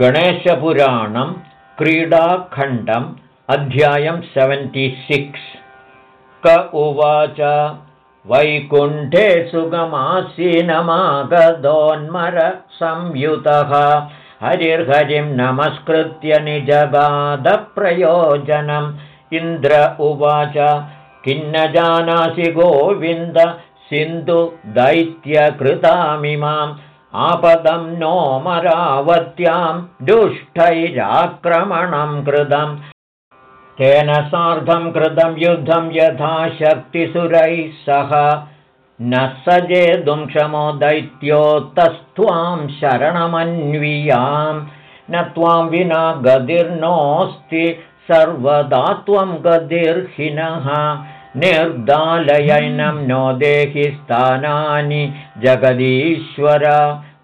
गणेशपुराणं क्रीडाखण्डम् अध्यायं सेवेण्टिसिक्स् क उवाच वैकुण्ठे सुगमासीनमागधोन्मरसंयुतः हरिर्हरिं नमस्कृत्य निजगादप्रयोजनम् इन्द्र उवाच किन्न जानासि गोविन्द सिन्धुदैत्यकृतामिमाम् आपदं नो मरावत्यां दुष्टैराक्रमणं कृतम् तेन सार्धं कृतं युद्धं यथा शक्तिसुरैः सह। न स क्षमो दैत्योत्तस्त्वां शरणमन्वियां न त्वां विना गतिर्नोऽस्ति सर्वदा त्वं गतिर्हिनः निर्दालयैनं नो देहि स्थानानि जगदीश्वर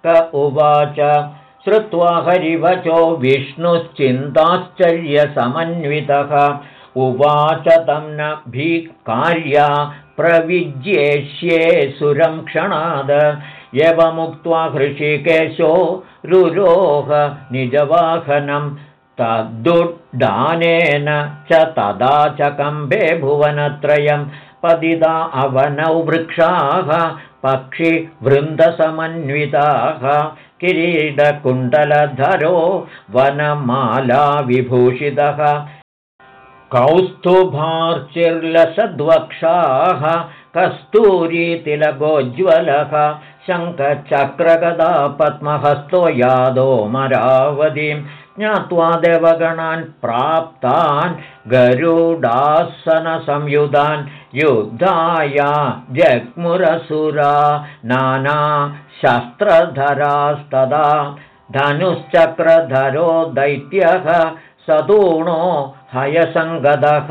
क उवाच। श्रुत्वा हरिवचो विष्णुश्चिन्ताश्चर्यसमन्वितः। उवाच तं न भीकार्या प्रविज्येष्ये सुरं क्षणाद यवमुक्त्वा हृषिकेशो रुरोह निजवाहनं तद्दुड्डानेन च तदा च कम्बे भुवनत्रयं पदिदा अवनौ वृक्षाः पक्षिवृन्दसमन्विताः किरीटकुण्डलधरो वनमालाविभूषितः कौस्तुभार्चिर्लसद्वक्षाः कस्तूरीतिलगोज्ज्वलः शङ्खचक्रगदा पद्महस्तो यादो मरावतीं ज्ञात्वा देवगणान् प्राप्तान् गरुडासनसंयुधान् युद्धाया जग्मुरसुरा नानाशस्त्रधरास्तदा धनुश्चक्रधरो दैत्यः सतूणो हयसङ्गदः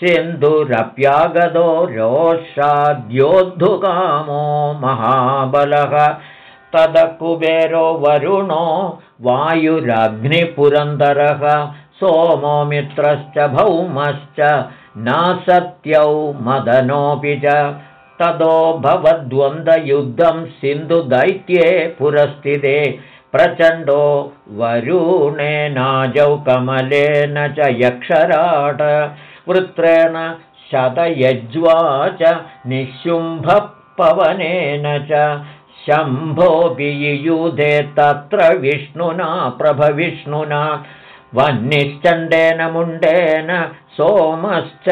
सिन्धुरप्यागदो रोषाद्योद्धुकामो महाबलः तदकुबेरो वरुणो वायुरग्निपुरन्दरः सोमो मित्रश्च भौमश्च नासत्यौ मदनोऽपि च। तदो भवद्वन्द्वयुद्धं सिन्धुदैत्ये पुरस्थिते। प्रचण्डो वरुणेनाजौ कमलेन च यक्षराट। वृत्रेण शतयज्वा च निःशुम्भपवनेन च शम्भोऽपि युयुधे तत्र विष्णुना प्रभविष्णुना वह्निश्चण्डेन मुण्डेन सोमश्च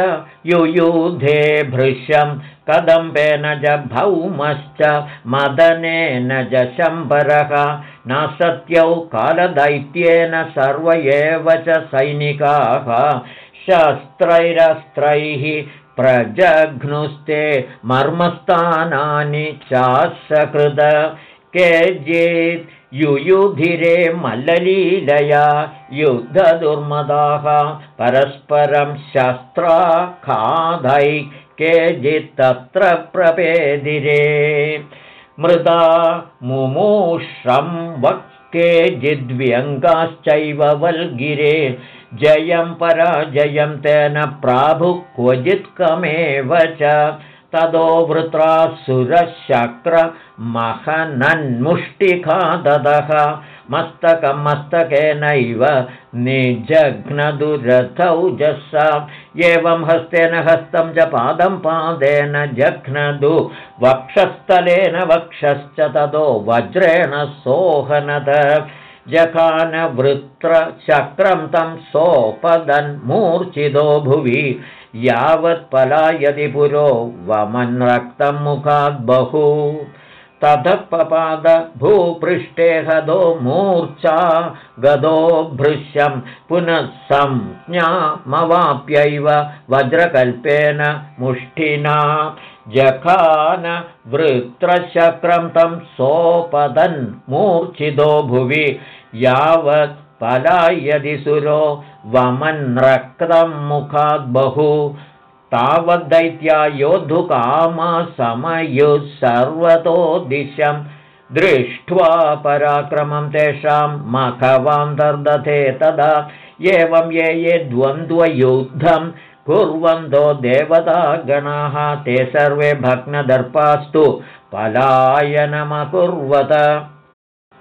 युयुधे भृशं। कदम्बेन च भौमश्च मदनेन शम्बरः। न सत्यौ कालदैत्येन सर्व एव च सैनिकाः। शस्त्रैरस्त्रैः प्रजघ्नुस्ते मर्मस्थानानि चासकृद केचित् युयुधिरे मल्ललीलया युद्धदुर्मदाः परस्परं शस्त्राखाधै केचित्तत्र प्रपेदिरे। मृदा मुमूषं वक् केचिद्व्यङ्गाश्चैव वल्गिरे। जयं पराजयं तेन प्राभुः क्वचित्कमेव च तदो वृत्रासुरशक्रमहनन्मुष्टिखादः मस्तकं मस्तकेनैव निजघ्नदुरथौ जसा एवं हस्तेन हस्तं च पादं पादेन जघ्नदु। वक्षस्थलेन वक्षश्च तदो वज्रेण सोहनद जखानवृत्रचक्रं तं सोपदन्मूर्च्छितो भुवि यावत्पलायति पुरो वमन् रक्तं मुखाद् बहु। ततः पपाद भूपृष्ठे हदो मूर्च्छा गदो भृश्यं पुनः संज्ञामवाप्यैव वज्रकल्पेन मुष्ठिना जखान वृत्रचक्रं तं सोपदन् मूर्च्छितो भुवि यावत् पलायदि सुरो वमन्रक्तं मुखाद्बहु तावद्दैत्या योद्धुकामा समयुः सर्वतो दिशं दृष्ट्वा पराक्रमं तेषां मखवां दर्दथे तदा एवं ये ये द्वन्द्वयुद्धं कुर्वन्तो देवतागणाः ते सर्वे भग्नदर्पास्तु पलायनमकुर्वत।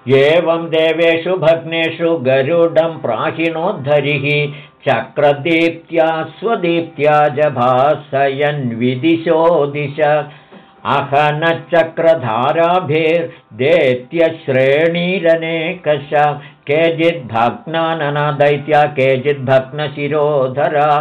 एवं देवेषु भग्नेषु गरुडं प्राहिणोद्धरिः चक्रदीप्त्या स्वदीप्त्या जभासयन्विदिशो दिश अहनच्चक्रधाराभिर्देत्यश्रेणीरनेकश। केचिद्भग्नानना दैत्या केचिद्भग्नशिरोधरा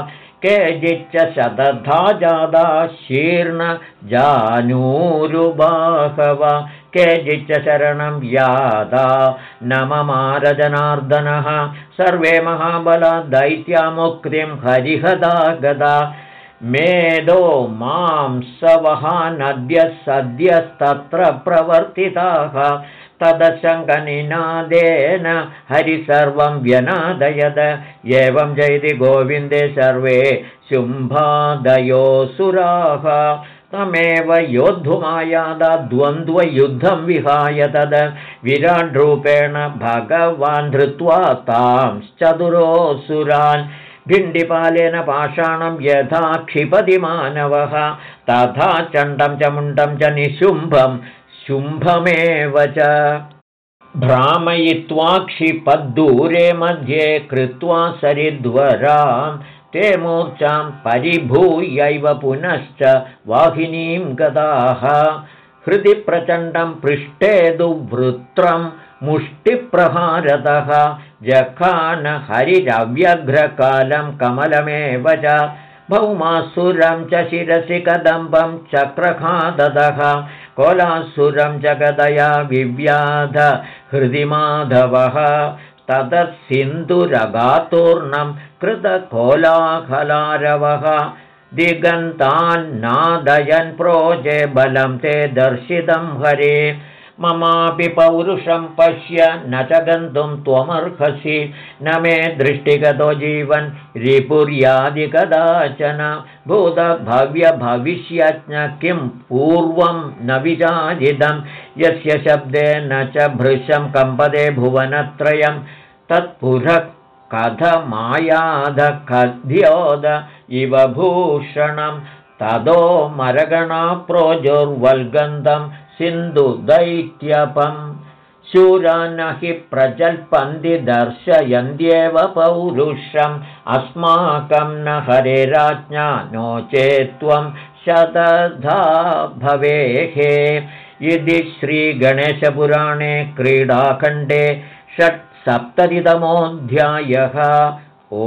केचिच्च शतधा जादा शीर्णजानूरुबाहव। केचिच्च शरणं यादा नममारजनार्दनः। सर्वे महाबला दैत्यामुक्तिं हरिहदा गदा। मेदो मां सवहानद्यः सद्यस्तत्र प्रवर्तिताः तदशङ्कनिनादेन हरिसर्वं व्यनादयद। एवं जयति गोविन्दे सर्वे शुम्भादयोऽसुराः। तमेव योद्धुमायादाद्वन्द्वयुद्धं विहाय तद। विराड्रूपेण भगवान् धृत्वा तांश्चतुरोऽसुरान्। भिण्डिपालेन पाषाणं यथा क्षिपतिमानवः तथा चण्डं च मुण्डं च निशुम्भं शुम्भमेव च। भ्रामयित्वा क्षिपद्दूरे मध्ये कृत्वा सरिद्वरां ते मूर्च्छां परिभूयैव पुनश्च वाहिनीं गताः हृदि प्रचण्डं पृष्ठे दुवृत्रं मुष्टिप्रहारतः। जखान हरिरव्यघ्रकालं कमलमेव च भौमासुरं च शिरसि कदम्बं चक्रखादतः कोलासुरं जगदया विव्याध हृदि माधवः ततः सिन्धुरगातूर्णं कृतकोलाहलारवः दिगन्तान्नादयन् प्रोजे बलं ते दर्शितं हरे ममापि पौरुषं पश्य न च गन्तुं त्वमर्हसि। न मे दृष्टिगतो जीवन् रिपुर्यादिकदाचन। भूतभव्यभविष्यज्ञ किं पूर्वं न विचारितं यस्य शब्देन च भृशं कम्पदे भुवनत्रयं। तत्पुरः कथमायाधखद्योद इव भूषणं। तदो मरगणा प्रोजुर्वल्गन्धं सिन्धुदैत्यपम् शूरा न हि प्रजल्पन्ति दर्शयन्त्येव पौरुषम्। अस्माकं न हरेराज्ञा नो चेत्त्वं शतधा भवेः। इति श्रीगणेशपुराणे क्रीडाखण्डे षट्सप्ततितमोऽध्यायः। ओ